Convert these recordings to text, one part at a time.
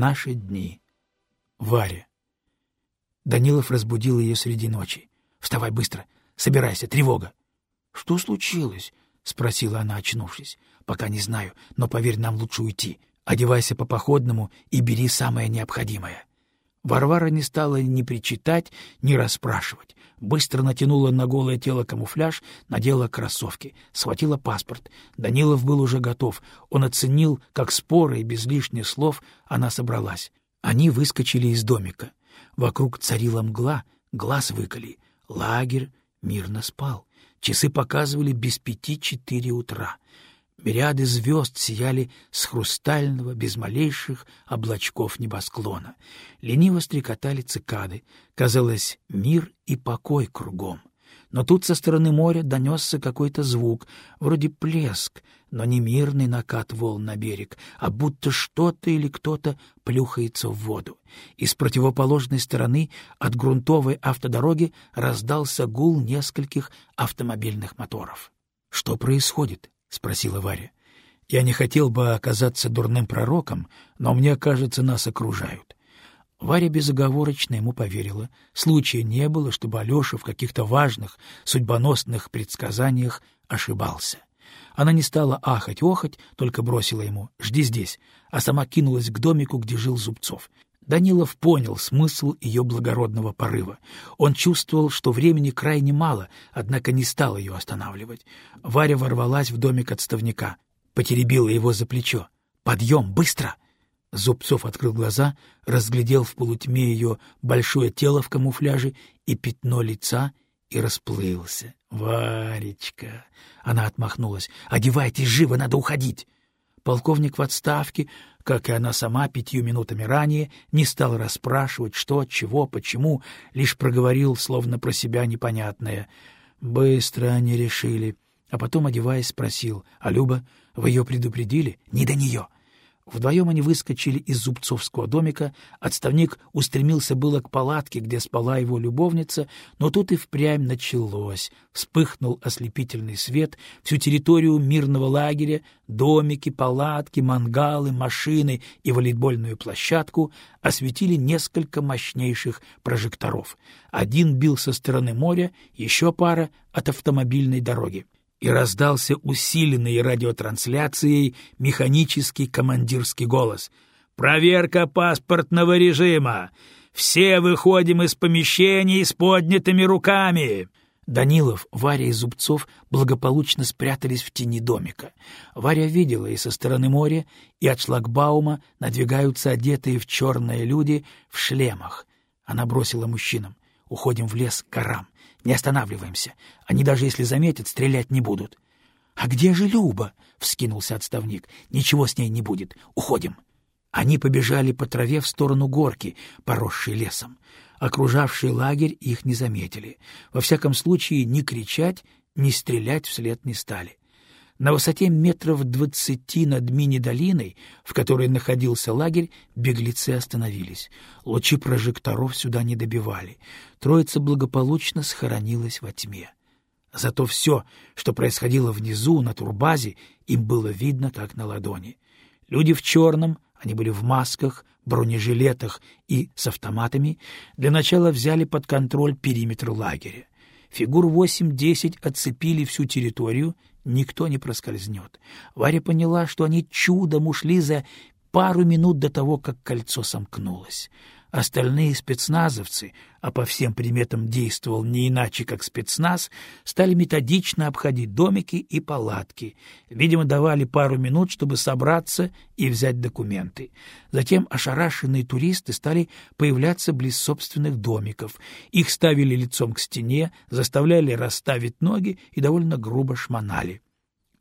Наши дни. Варя. Данилов разбудил ее среди ночи. «Вставай быстро! Собирайся! Тревога!» «Что случилось?» — спросила она, очнувшись. «Пока не знаю, но, поверь, нам лучше уйти. Одевайся по-походному и бери самое необходимое». Варвара не стала ни причитать, ни расспрашивать. Быстро натянула на голое тело камуфляж, надела кроссовки, схватила паспорт. Данилов был уже готов. Он оценил, как споры и без лишних слов она собралась. Они выскочили из домика. Вокруг царила мгла, глаз выколи. Лагерь мирно спал. Часы показывали без пяти четыре утра. Мириады звезд сияли с хрустального, без малейших облачков небосклона. Лениво стрекотали цикады. Казалось, мир и покой кругом. Но тут со стороны моря донесся какой-то звук, вроде плеск, но не мирный накат волн на берег, а будто что-то или кто-то плюхается в воду. И с противоположной стороны от грунтовой автодороги раздался гул нескольких автомобильных моторов. — Что происходит? — спросила Варя. — Я не хотел бы оказаться дурным пророком, но мне кажется, нас окружают. Варя безоговорочно ему поверила. Случая не было, чтобы Алеша в каких-то важных, судьбоносных предсказаниях ошибался. Она не стала ахать-охать, только бросила ему «Жди здесь», а сама кинулась к домику, где жил Зубцов. Данилов понял смысл ее благородного порыва. Он чувствовал, что времени крайне мало, однако не стал ее останавливать. Варя ворвалась в домик отставника, потеребила его за плечо. «Подъем, быстро!» Зубцов открыл глаза, разглядел в полутьме ее большое тело в камуфляже и пятно лица и расплылся. «Варечка!» — она отмахнулась. «Одевайтесь живо, надо уходить!» Полковник в отставке, как и она сама пятью минутами ранее, не стал расспрашивать, что, чего, почему, лишь проговорил, словно про себя непонятное. Быстро они решили. А потом, одеваясь, спросил, «А Люба, вы ее предупредили?» «Не до нее!» Вдвоем они выскочили из зубцовского домика, отставник устремился было к палатке, где спала его любовница, но тут и впрямь началось. Вспыхнул ослепительный свет, всю территорию мирного лагеря, домики, палатки, мангалы, машины и волейбольную площадку осветили несколько мощнейших прожекторов. Один бил со стороны моря, еще пара — от автомобильной дороги и раздался усиленный радиотрансляцией механический командирский голос. «Проверка паспортного режима! Все выходим из помещений с поднятыми руками!» Данилов, Варя и Зубцов благополучно спрятались в тени домика. Варя видела и со стороны моря, и от шлагбаума надвигаются одетые в черные люди в шлемах. Она бросила мужчинам. «Уходим в лес к горам. Не останавливаемся. Они даже если заметят, стрелять не будут. — А где же Люба? — вскинулся отставник. — Ничего с ней не будет. Уходим. Они побежали по траве в сторону горки, поросшей лесом. Окружавшие лагерь их не заметили. Во всяком случае, ни кричать, ни стрелять вслед не стали. На высоте метров двадцати над мини-долиной, в которой находился лагерь, беглецы остановились. Лучи прожекторов сюда не добивали. Троица благополучно схоронилась во тьме. Зато все, что происходило внизу, на турбазе, им было видно как на ладони. Люди в черном, они были в масках, бронежилетах и с автоматами, для начала взяли под контроль периметр лагеря. Фигур восемь-десять отцепили всю территорию — никто не проскользнет. Варя поняла, что они чудом ушли за пару минут до того, как кольцо сомкнулось. Остальные спецназовцы, а по всем приметам действовал не иначе, как спецназ, стали методично обходить домики и палатки. Видимо, давали пару минут, чтобы собраться и взять документы. Затем ошарашенные туристы стали появляться близ собственных домиков. Их ставили лицом к стене, заставляли расставить ноги и довольно грубо шмонали.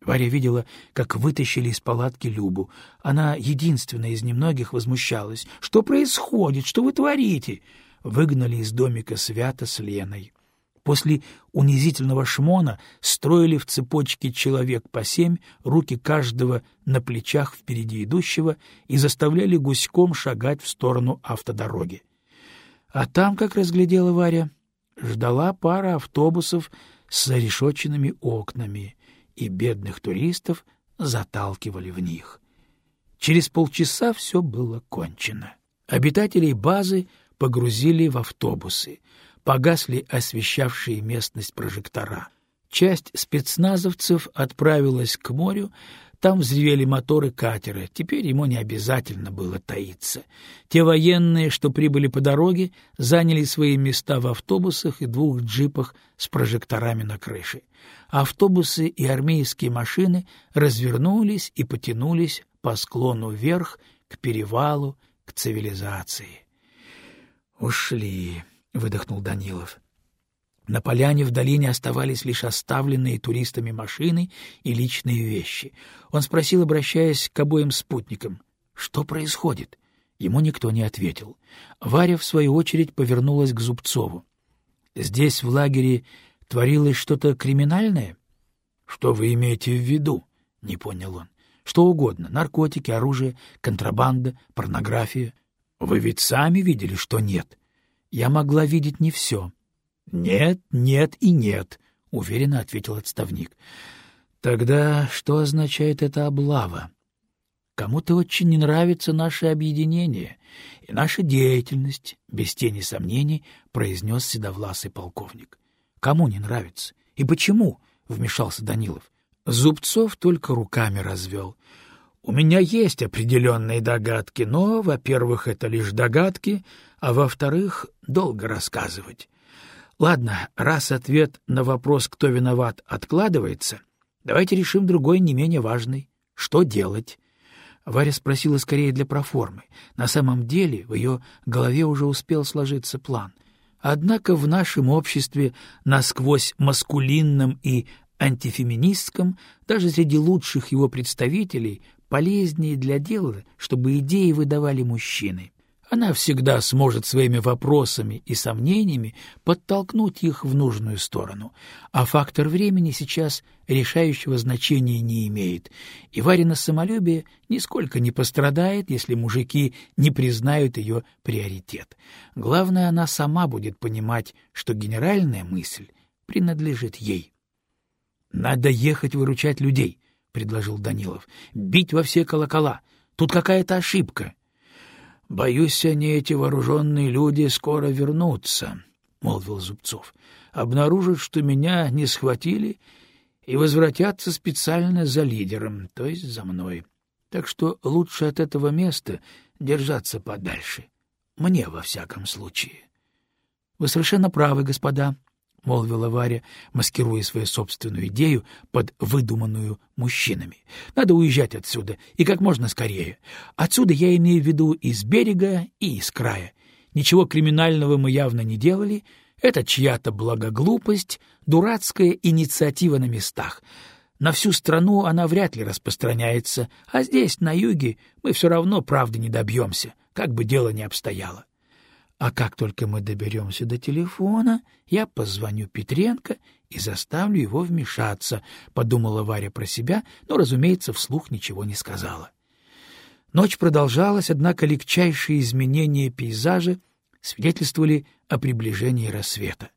Варя видела, как вытащили из палатки Любу. Она единственная из немногих возмущалась. «Что происходит? Что вы творите?» Выгнали из домика Свята с Леной. После унизительного шмона строили в цепочке человек по семь, руки каждого на плечах впереди идущего и заставляли гуськом шагать в сторону автодороги. А там, как разглядела Варя, ждала пара автобусов с зарешоченными окнами — и бедных туристов заталкивали в них. Через полчаса все было кончено. Обитателей базы погрузили в автобусы, погасли освещавшие местность прожектора. Часть спецназовцев отправилась к морю, там взревели моторы катера, теперь ему не обязательно было таиться. Те военные, что прибыли по дороге, заняли свои места в автобусах и двух джипах с прожекторами на крыше. Автобусы и армейские машины развернулись и потянулись по склону вверх к перевалу, к цивилизации. «Ушли», — выдохнул Данилов. На поляне в долине оставались лишь оставленные туристами машины и личные вещи. Он спросил, обращаясь к обоим спутникам, что происходит. Ему никто не ответил. Варя, в свою очередь, повернулась к Зубцову. «Здесь, в лагере, творилось что-то криминальное?» «Что вы имеете в виду?» — не понял он. «Что угодно — наркотики, оружие, контрабанда, порнография. Вы ведь сами видели, что нет. Я могла видеть не все». Нет, нет и нет, уверенно ответил отставник. Тогда что означает эта облава? Кому-то очень не нравится наше объединение и наша деятельность, без тени сомнений, произнес седовласый полковник. Кому не нравится? И почему? вмешался Данилов. Зубцов только руками развел. У меня есть определенные догадки, но, во-первых, это лишь догадки, а во-вторых, долго рассказывать. Ладно, раз ответ на вопрос, кто виноват, откладывается, давайте решим другой, не менее важный. Что делать? Варя спросила скорее для проформы. На самом деле в ее голове уже успел сложиться план. Однако в нашем обществе, насквозь маскулинном и антифеминистском, даже среди лучших его представителей, полезнее для дела, чтобы идеи выдавали мужчины. Она всегда сможет своими вопросами и сомнениями подтолкнуть их в нужную сторону, а фактор времени сейчас решающего значения не имеет, и Варина самолюбие нисколько не пострадает, если мужики не признают ее приоритет. Главное, она сама будет понимать, что генеральная мысль принадлежит ей. «Надо ехать выручать людей», — предложил Данилов, — «бить во все колокола. Тут какая-то ошибка». — Боюсь, они, эти вооруженные люди, скоро вернутся, — молвил Зубцов. — Обнаружат, что меня не схватили, и возвратятся специально за лидером, то есть за мной. Так что лучше от этого места держаться подальше. Мне, во всяком случае. — Вы совершенно правы, господа, — молвила Варя, маскируя свою собственную идею под выдуманную мужчинами. — Надо уезжать отсюда, и как можно скорее. Отсюда я имею в виду из берега и из края. Ничего криминального мы явно не делали, это чья-то благоглупость, дурацкая инициатива на местах. На всю страну она вряд ли распространяется, а здесь, на юге, мы все равно правды не добьемся, как бы дело ни обстояло. А как только мы доберемся до телефона, я позвоню Петренко и заставлю его вмешаться, — подумала Варя про себя, но, разумеется, вслух ничего не сказала. Ночь продолжалась, однако легчайшие изменения пейзажа свидетельствовали о приближении рассвета.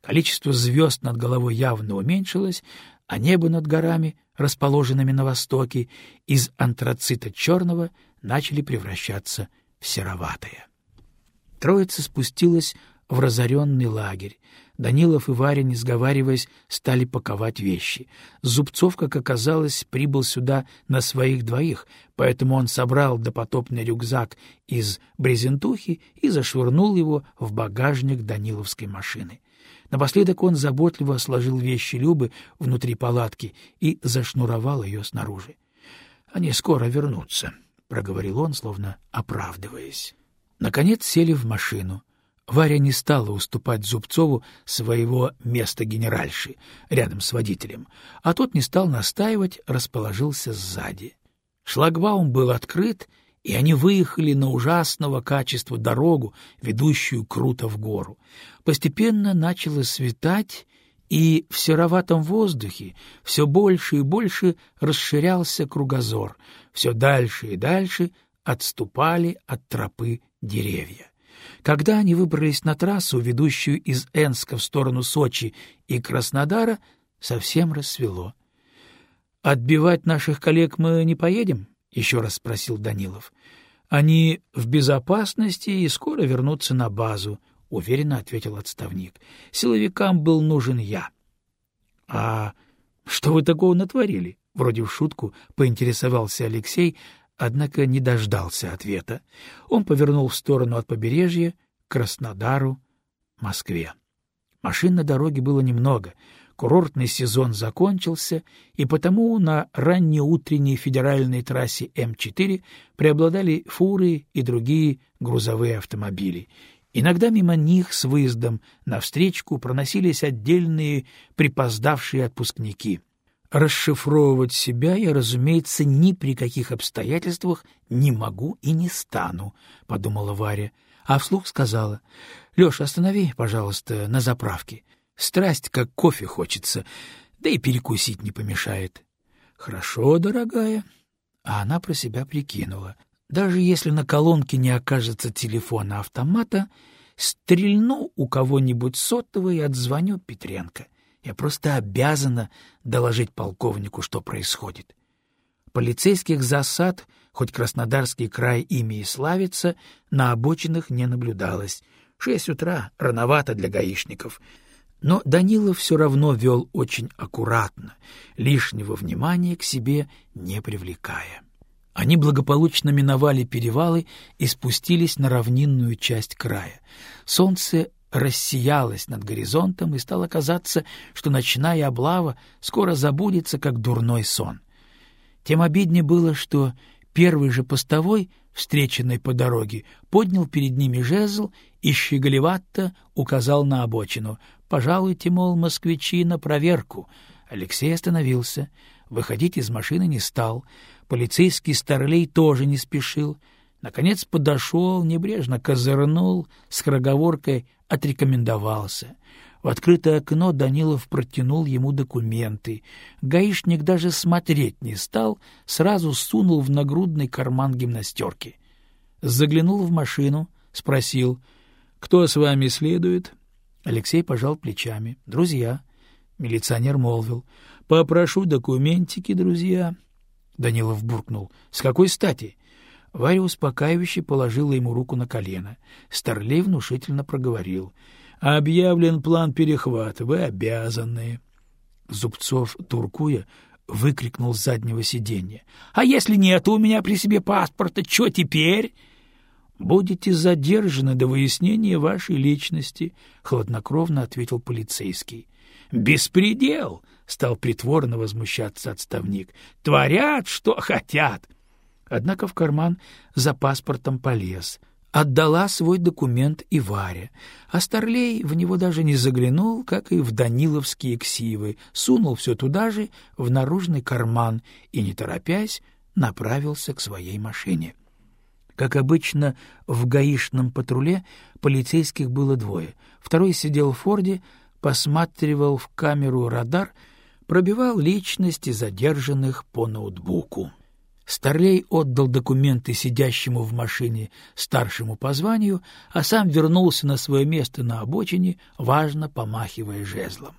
Количество звезд над головой явно уменьшилось, а небо над горами, расположенными на востоке, из антрацита черного начали превращаться в сероватое. Троица спустилась в разоренный лагерь. Данилов и Варя, не сговариваясь, стали паковать вещи. Зубцов, как оказалось, прибыл сюда на своих двоих, поэтому он собрал допотопный рюкзак из брезентухи и зашвырнул его в багажник Даниловской машины. Напоследок он заботливо сложил вещи Любы внутри палатки и зашнуровал ее снаружи. — Они скоро вернутся, — проговорил он, словно оправдываясь. Наконец сели в машину. Варя не стала уступать Зубцову своего места генеральши рядом с водителем, а тот не стал настаивать, расположился сзади. Шлагбаум был открыт, и они выехали на ужасного качества дорогу, ведущую круто в гору. Постепенно начало светать, и в сероватом воздухе все больше и больше расширялся кругозор, все дальше и дальше отступали от тропы деревья. Когда они выбрались на трассу, ведущую из Энска в сторону Сочи и Краснодара, совсем рассвело. «Отбивать наших коллег мы не поедем?» — еще раз спросил Данилов. — Они в безопасности и скоро вернутся на базу, — уверенно ответил отставник. — Силовикам был нужен я. — А что вы такого натворили? — вроде в шутку поинтересовался Алексей, однако не дождался ответа. Он повернул в сторону от побережья, Краснодару, Москве. Машин на дороге было немного — Курортный сезон закончился, и потому на раннеутренней федеральной трассе М4 преобладали фуры и другие грузовые автомобили. Иногда мимо них с выездом навстречку проносились отдельные припоздавшие отпускники. Расшифровывать себя я, разумеется, ни при каких обстоятельствах не могу и не стану, — подумала Варя, а вслух сказала, — Леша, останови, пожалуйста, на заправке. Страсть, как кофе хочется, да и перекусить не помешает. Хорошо, дорогая. А она про себя прикинула. Даже если на колонке не окажется телефона автомата, стрельну у кого-нибудь сотовый и отзвоню Петренко. Я просто обязана доложить полковнику, что происходит. Полицейских засад, хоть Краснодарский край ими и славится, на обочинах не наблюдалось. Шесть утра — рановато для гаишников — но Данилов все равно вел очень аккуратно, лишнего внимания к себе не привлекая. Они благополучно миновали перевалы и спустились на равнинную часть края. Солнце рассиялось над горизонтом, и стало казаться, что ночная облава скоро забудется, как дурной сон. Тем обиднее было, что первый же постовой, встреченный по дороге, поднял перед ними жезл и щеголевато указал на обочину. Пожалуйте, мол, москвичи на проверку. Алексей остановился. Выходить из машины не стал. Полицейский старлей тоже не спешил. Наконец подошел, небрежно козырнул, с кроговоркой отрекомендовался. В открытое окно Данилов протянул ему документы. Гаишник даже смотреть не стал, сразу сунул в нагрудный карман гимнастерки. Заглянул в машину, спросил, «Кто с вами следует?» Алексей пожал плечами. «Друзья». Милиционер молвил. «Попрошу документики, друзья». Данилов буркнул. «С какой стати?» Варя успокаивающе положила ему руку на колено. Старлей внушительно проговорил. «Объявлен план перехвата. Вы обязаны». Зубцов, туркуя, выкрикнул с заднего сиденья. «А если нет у меня при себе паспорта, что теперь?» будете задержаны до выяснения вашей личности, хладнокровно ответил полицейский. Беспредел, стал притворно возмущаться отставник. Творят, что хотят. Однако в карман за паспортом полез. Отдала свой документ и Варя, а Старлей в него даже не заглянул, как и в Даниловские ксивы, сунул все туда же, в наружный карман, и, не торопясь, направился к своей машине. Как обычно, в гаишном патруле полицейских было двое. Второй сидел в Форде, посматривал в камеру радар, пробивал личности задержанных по ноутбуку. Старлей отдал документы сидящему в машине старшему по званию, а сам вернулся на свое место на обочине, важно помахивая жезлом.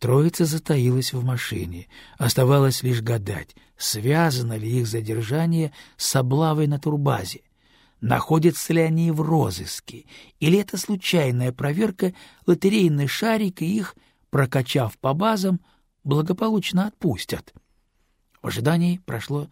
Троица затаилась в машине. Оставалось лишь гадать, связано ли их задержание с облавой на турбазе. Находятся ли они в розыске, или это случайная проверка лотерейный шарик, и их, прокачав по базам, благополучно отпустят. В ожидании прошло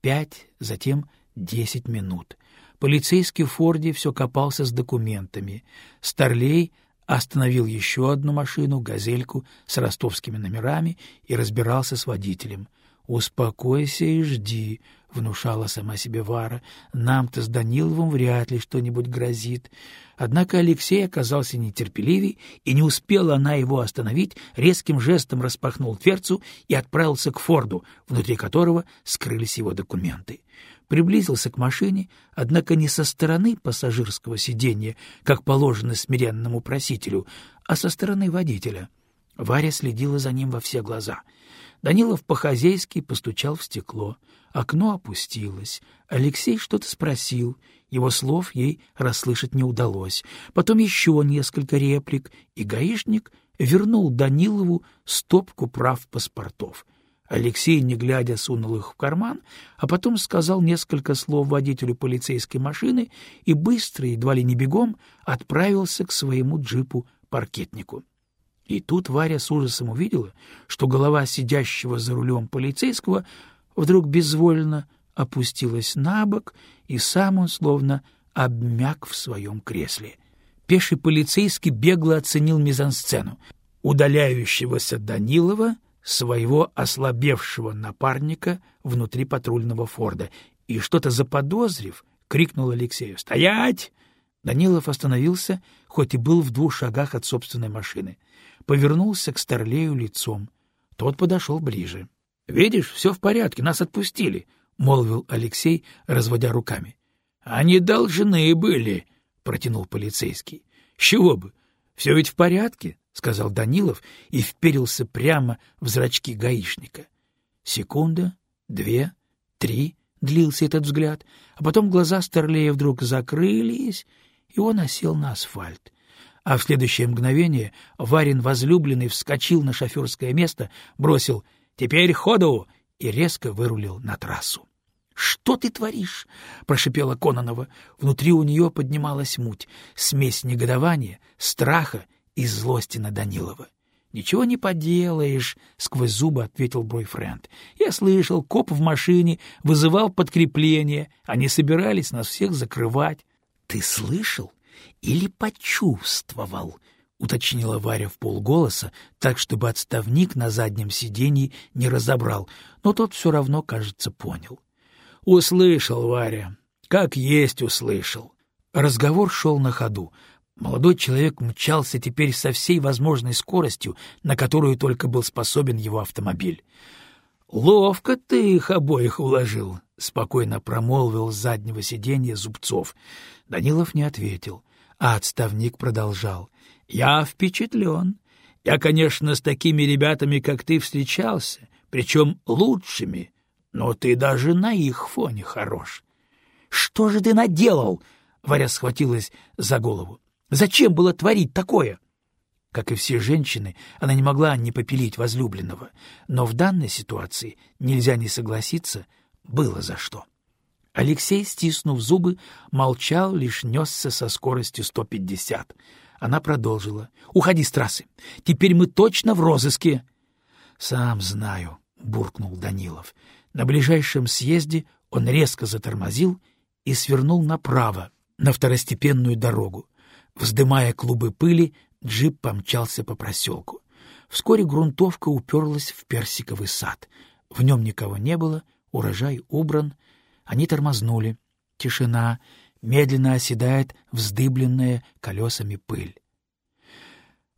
пять, затем десять минут. Полицейский в Форде все копался с документами. Старлей остановил еще одну машину, «Газельку» с ростовскими номерами и разбирался с водителем. «Успокойся и жди», — внушала сама себе Вара. «Нам-то с Даниловым вряд ли что-нибудь грозит». Однако Алексей оказался нетерпеливей, и не успела она его остановить, резким жестом распахнул дверцу и отправился к Форду, внутри которого скрылись его документы приблизился к машине, однако не со стороны пассажирского сиденья, как положено смиренному просителю, а со стороны водителя. Варя следила за ним во все глаза. Данилов по-хозяйски постучал в стекло. Окно опустилось. Алексей что-то спросил. Его слов ей расслышать не удалось. Потом еще несколько реплик, и гаишник вернул Данилову стопку прав паспортов. Алексей, не глядя, сунул их в карман, а потом сказал несколько слов водителю полицейской машины и быстро, едва ли не бегом, отправился к своему джипу-паркетнику. И тут Варя с ужасом увидела, что голова сидящего за рулем полицейского вдруг безвольно опустилась на бок, и сам он словно обмяк в своем кресле. Пеший полицейский бегло оценил мизансцену. Удаляющегося Данилова, своего ослабевшего напарника внутри патрульного Форда, и что-то заподозрив, крикнул Алексею «Стоять!». Данилов остановился, хоть и был в двух шагах от собственной машины повернулся к Старлею лицом. Тот подошел ближе. — Видишь, все в порядке, нас отпустили, — молвил Алексей, разводя руками. — Они должны были, — протянул полицейский. — С чего бы? Все ведь в порядке, — сказал Данилов и вперился прямо в зрачки гаишника. Секунда, две, три — длился этот взгляд, а потом глаза Старлея вдруг закрылись, и он осел на асфальт а в следующее мгновение Варин возлюбленный вскочил на шоферское место, бросил «Теперь ходу!» и резко вырулил на трассу. «Что ты творишь?» — прошипела Кононова. Внутри у нее поднималась муть, смесь негодования, страха и злости на Данилова. «Ничего не поделаешь», — сквозь зубы ответил бойфренд. «Я слышал, коп в машине вызывал подкрепление. Они собирались нас всех закрывать». «Ты слышал?» Или почувствовал, — уточнила Варя в полголоса, так, чтобы отставник на заднем сиденье не разобрал, но тот все равно, кажется, понял. — Услышал, Варя, как есть услышал. Разговор шел на ходу. Молодой человек мчался теперь со всей возможной скоростью, на которую только был способен его автомобиль. — Ловко ты их обоих уложил, — спокойно промолвил с заднего сиденья Зубцов. Данилов не ответил. А отставник продолжал. «Я впечатлен. Я, конечно, с такими ребятами, как ты, встречался, причем лучшими, но ты даже на их фоне хорош». «Что же ты наделал?» — Варя схватилась за голову. «Зачем было творить такое?» Как и все женщины, она не могла не попилить возлюбленного, но в данной ситуации нельзя не согласиться, было за что. Алексей, стиснув зубы, молчал, лишь несся со скоростью 150. Она продолжила. — Уходи с трассы. Теперь мы точно в розыске. — Сам знаю, — буркнул Данилов. На ближайшем съезде он резко затормозил и свернул направо, на второстепенную дорогу. Вздымая клубы пыли, джип помчался по проселку. Вскоре грунтовка уперлась в персиковый сад. В нем никого не было, урожай убран — они тормознули. Тишина. Медленно оседает вздыбленная колесами пыль.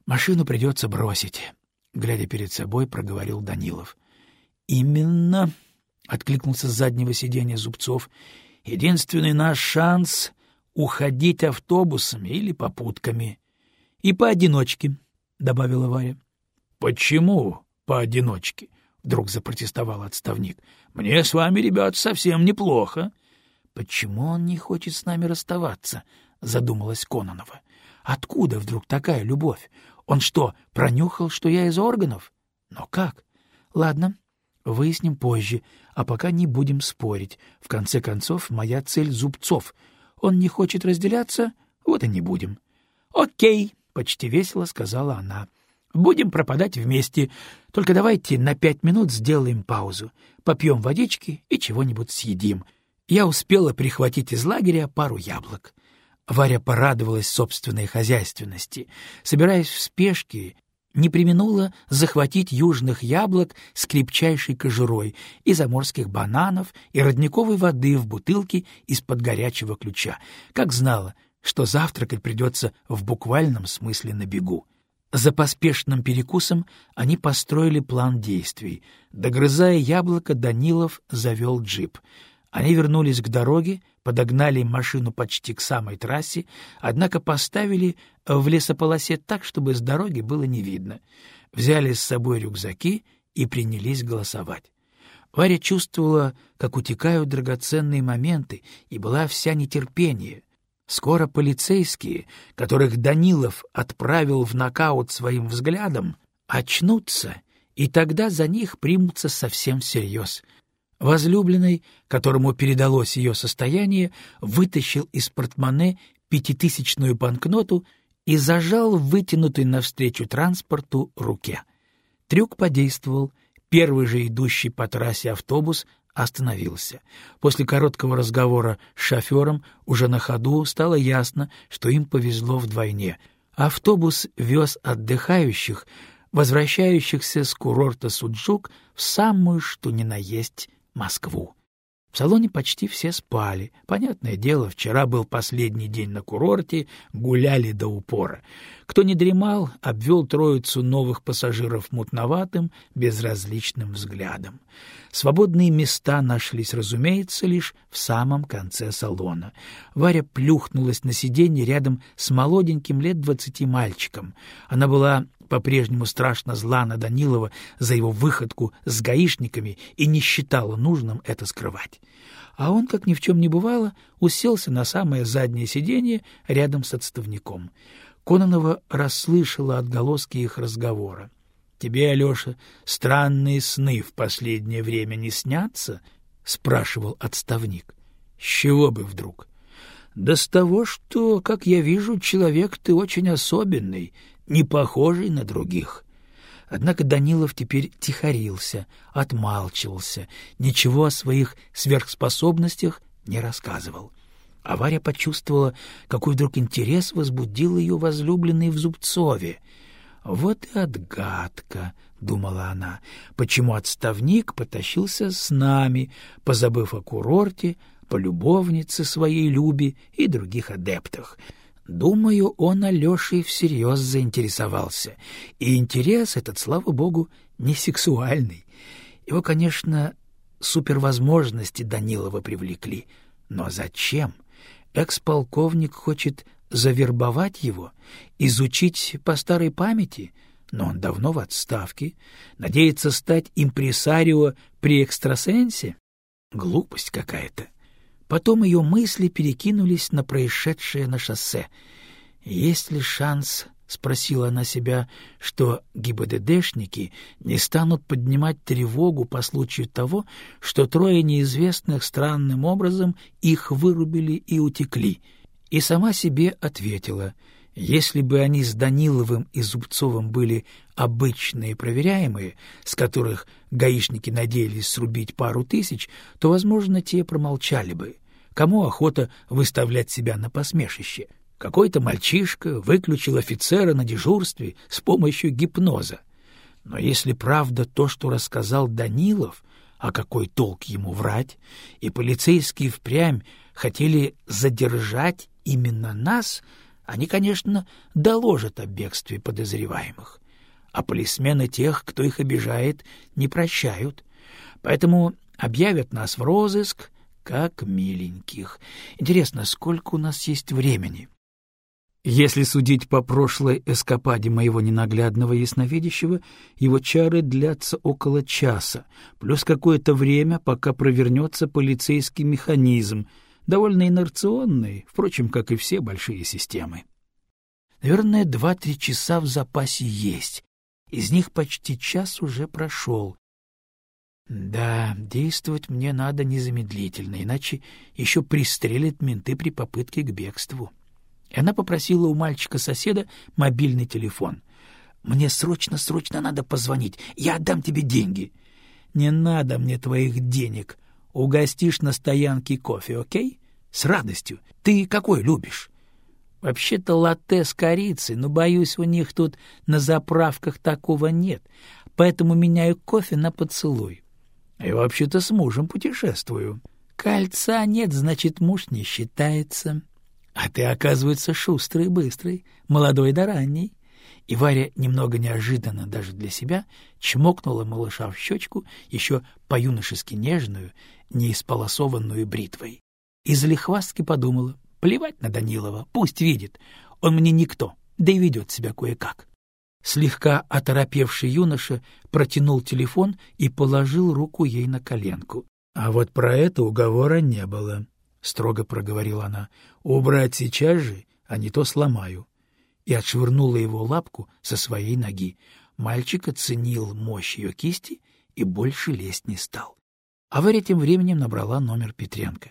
«Машину придется бросить», — глядя перед собой, проговорил Данилов. «Именно», — откликнулся с заднего сиденья Зубцов, — «единственный наш шанс — уходить автобусами или попутками. И поодиночке», — добавила Варя. «Почему поодиночке?» — вдруг запротестовал отставник. — Мне с вами, ребят, совсем неплохо. — Почему он не хочет с нами расставаться? — задумалась Кононова. — Откуда вдруг такая любовь? Он что, пронюхал, что я из органов? Но как? Ладно, выясним позже, а пока не будем спорить. В конце концов, моя цель — Зубцов. Он не хочет разделяться, вот и не будем. — Окей, — почти весело сказала она. — Будем пропадать вместе. Только давайте на пять минут сделаем паузу. Попьем водички и чего-нибудь съедим. Я успела прихватить из лагеря пару яблок. Варя порадовалась собственной хозяйственности. Собираясь в спешке, не применула захватить южных яблок с крепчайшей кожурой и заморских бананов, и родниковой воды в бутылке из-под горячего ключа, как знала, что завтракать придется в буквальном смысле на бегу. За поспешным перекусом они построили план действий. Догрызая яблоко, Данилов завел джип. Они вернулись к дороге, подогнали машину почти к самой трассе, однако поставили в лесополосе так, чтобы с дороги было не видно. Взяли с собой рюкзаки и принялись голосовать. Варя чувствовала, как утекают драгоценные моменты, и была вся нетерпение — Скоро полицейские, которых Данилов отправил в нокаут своим взглядом, очнутся и тогда за них примутся совсем всерьез. Возлюбленный, которому передалось ее состояние, вытащил из портмоне пятитысячную банкноту и зажал в вытянутой навстречу транспорту руке. Трюк подействовал, первый же идущий по трассе автобус остановился. После короткого разговора с шофером уже на ходу стало ясно, что им повезло вдвойне. Автобус вез отдыхающих, возвращающихся с курорта Суджук в самую что ни на есть Москву. В салоне почти все спали. Понятное дело, вчера был последний день на курорте, гуляли до упора. Кто не дремал, обвел троицу новых пассажиров мутноватым, безразличным взглядом. Свободные места нашлись, разумеется, лишь в самом конце салона. Варя плюхнулась на сиденье рядом с молоденьким лет двадцати мальчиком. Она была по-прежнему страшно зла на Данилова за его выходку с гаишниками и не считала нужным это скрывать. А он, как ни в чем не бывало, уселся на самое заднее сиденье рядом с отставником. Кононова расслышала отголоски их разговора. — Тебе, Алеша, странные сны в последнее время не снятся? — спрашивал отставник. — С чего бы вдруг? — Да с того, что, как я вижу, человек ты очень особенный, не похожий на других. Однако Данилов теперь тихорился, отмалчивался, ничего о своих сверхспособностях не рассказывал. А Варя почувствовала, какой вдруг интерес возбудил ее возлюбленный в Зубцове. «Вот и отгадка», — думала она, — «почему отставник потащился с нами, позабыв о курорте, по любовнице своей Любе и других адептах». Думаю, он Алешей всерьез заинтересовался. И интерес этот, слава богу, не сексуальный. Его, конечно, супервозможности Данилова привлекли. Но зачем? Экс-полковник хочет завербовать его, изучить по старой памяти, но он давно в отставке, надеется стать импресарио при экстрасенсе? Глупость какая-то. Потом ее мысли перекинулись на происшедшее на шоссе. «Есть ли шанс, — спросила она себя, — что ГИБДДшники не станут поднимать тревогу по случаю того, что трое неизвестных странным образом их вырубили и утекли?» И сама себе ответила — если бы они с Даниловым и Зубцовым были обычные проверяемые, с которых гаишники надеялись срубить пару тысяч, то, возможно, те промолчали бы. Кому охота выставлять себя на посмешище? Какой-то мальчишка выключил офицера на дежурстве с помощью гипноза. Но если правда то, что рассказал Данилов, а какой толк ему врать, и полицейские впрямь хотели задержать именно нас, они, конечно, доложат о бегстве подозреваемых. А полисмены тех, кто их обижает, не прощают. Поэтому объявят нас в розыск, как миленьких. Интересно, сколько у нас есть времени? Если судить по прошлой эскападе моего ненаглядного ясновидящего, его чары длятся около часа, плюс какое-то время, пока провернется полицейский механизм, довольно инерционный, впрочем, как и все большие системы. Наверное, два-три часа в запасе есть. Из них почти час уже прошел. Да, действовать мне надо незамедлительно, иначе еще пристрелят менты при попытке к бегству. И она попросила у мальчика-соседа мобильный телефон. «Мне срочно-срочно надо позвонить. Я отдам тебе деньги». «Не надо мне твоих денег. Угостишь на стоянке кофе, окей? С радостью. Ты какой любишь?» «Вообще-то латте с корицей, но, боюсь, у них тут на заправках такого нет, поэтому меняю кофе на поцелуй. Я вообще-то с мужем путешествую. Кольца нет, значит, муж не считается. А ты, оказывается, шустрый и быстрый, молодой да ранний. И Варя, немного неожиданно даже для себя, чмокнула малыша в щечку, еще по-юношески нежную, не исполосованную бритвой. Из лихвастки подумала, плевать на Данилова, пусть видит, он мне никто, да и ведет себя кое-как. Слегка оторопевший юноша протянул телефон и положил руку ей на коленку. — А вот про это уговора не было, — строго проговорила она. — Убрать сейчас же, а не то сломаю. И отшвырнула его лапку со своей ноги. Мальчик оценил мощь ее кисти и больше лезть не стал. А Варя тем временем набрала номер Петренко.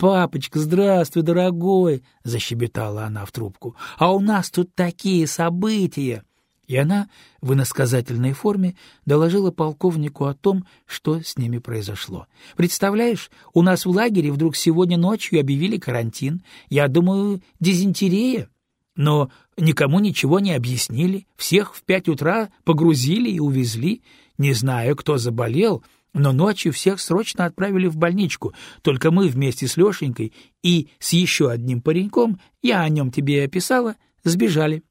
«Папочка, здравствуй, дорогой!» — защебетала она в трубку. «А у нас тут такие события!» И она в иносказательной форме доложила полковнику о том, что с ними произошло. «Представляешь, у нас в лагере вдруг сегодня ночью объявили карантин. Я думаю, дизентерия. Но никому ничего не объяснили. Всех в пять утра погрузили и увезли. Не знаю, кто заболел, но ночью всех срочно отправили в больничку, только мы вместе с Лешенькой и с еще одним пареньком, я о нем тебе описала, сбежали.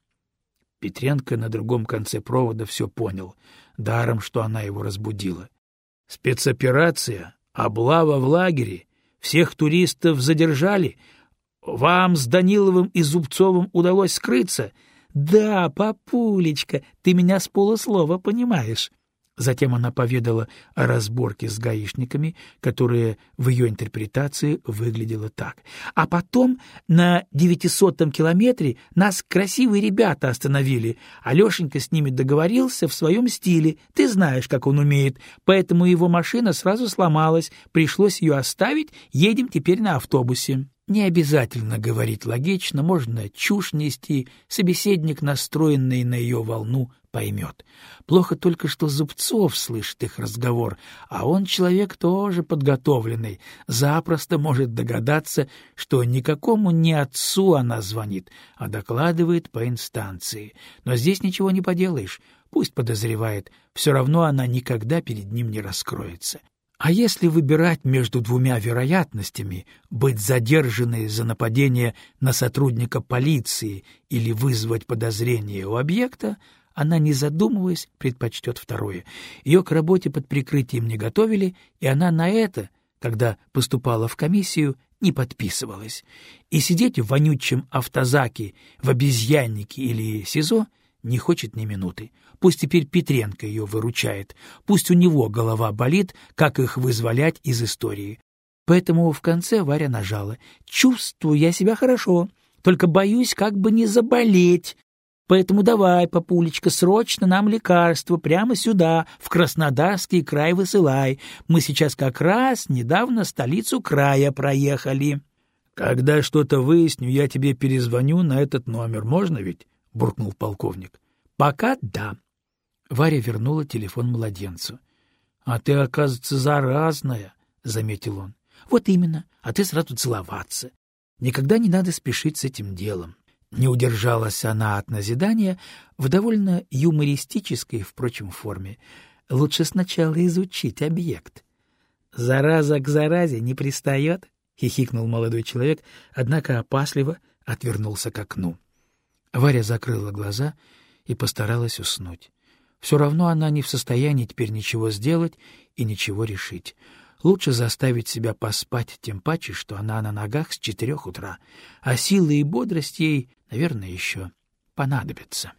Петренко на другом конце провода все понял, даром, что она его разбудила. Спецоперация, облава в лагере, всех туристов задержали. Вам с Даниловым и Зубцовым удалось скрыться? Да, папулечка, ты меня с полуслова понимаешь. Затем она поведала о разборке с гаишниками, которая в ее интерпретации выглядела так. А потом на девятисотом километре нас красивые ребята остановили. Алешенька с ними договорился в своем стиле. Ты знаешь, как он умеет. Поэтому его машина сразу сломалась. Пришлось ее оставить. Едем теперь на автобусе. Не обязательно говорить логично, можно чушь нести, собеседник, настроенный на ее волну, поймет. Плохо только, что Зубцов слышит их разговор, а он человек тоже подготовленный, запросто может догадаться, что никакому не отцу она звонит, а докладывает по инстанции. Но здесь ничего не поделаешь, пусть подозревает, все равно она никогда перед ним не раскроется. А если выбирать между двумя вероятностями — быть задержанной за нападение на сотрудника полиции или вызвать подозрение у объекта, она, не задумываясь, предпочтет второе. Ее к работе под прикрытием не готовили, и она на это, когда поступала в комиссию, не подписывалась. И сидеть в вонючем автозаке, в обезьяннике или СИЗО не хочет ни минуты. Пусть теперь Петренко ее выручает, пусть у него голова болит, как их вызволять из истории. Поэтому в конце Варя нажала. «Чувствую я себя хорошо, только боюсь как бы не заболеть. Поэтому давай, папулечка, срочно нам лекарство прямо сюда, в Краснодарский край высылай. Мы сейчас как раз недавно столицу края проехали». «Когда что-то выясню, я тебе перезвоню на этот номер, можно ведь?» — буркнул полковник. «Пока да». Варя вернула телефон младенцу. «А ты, оказывается, заразная», — заметил он. «Вот именно, а ты сразу целоваться. Никогда не надо спешить с этим делом. Не удержалась она от назидания в довольно юмористической, впрочем, форме. Лучше сначала изучить объект. «Зараза к заразе не пристает?» — хихикнул молодой человек, однако опасливо отвернулся к окну. Варя закрыла глаза и постаралась уснуть. Все равно она не в состоянии теперь ничего сделать и ничего решить. Лучше заставить себя поспать, тем паче, что она на ногах с четырех утра, а силы и бодрость ей, наверное, еще понадобятся.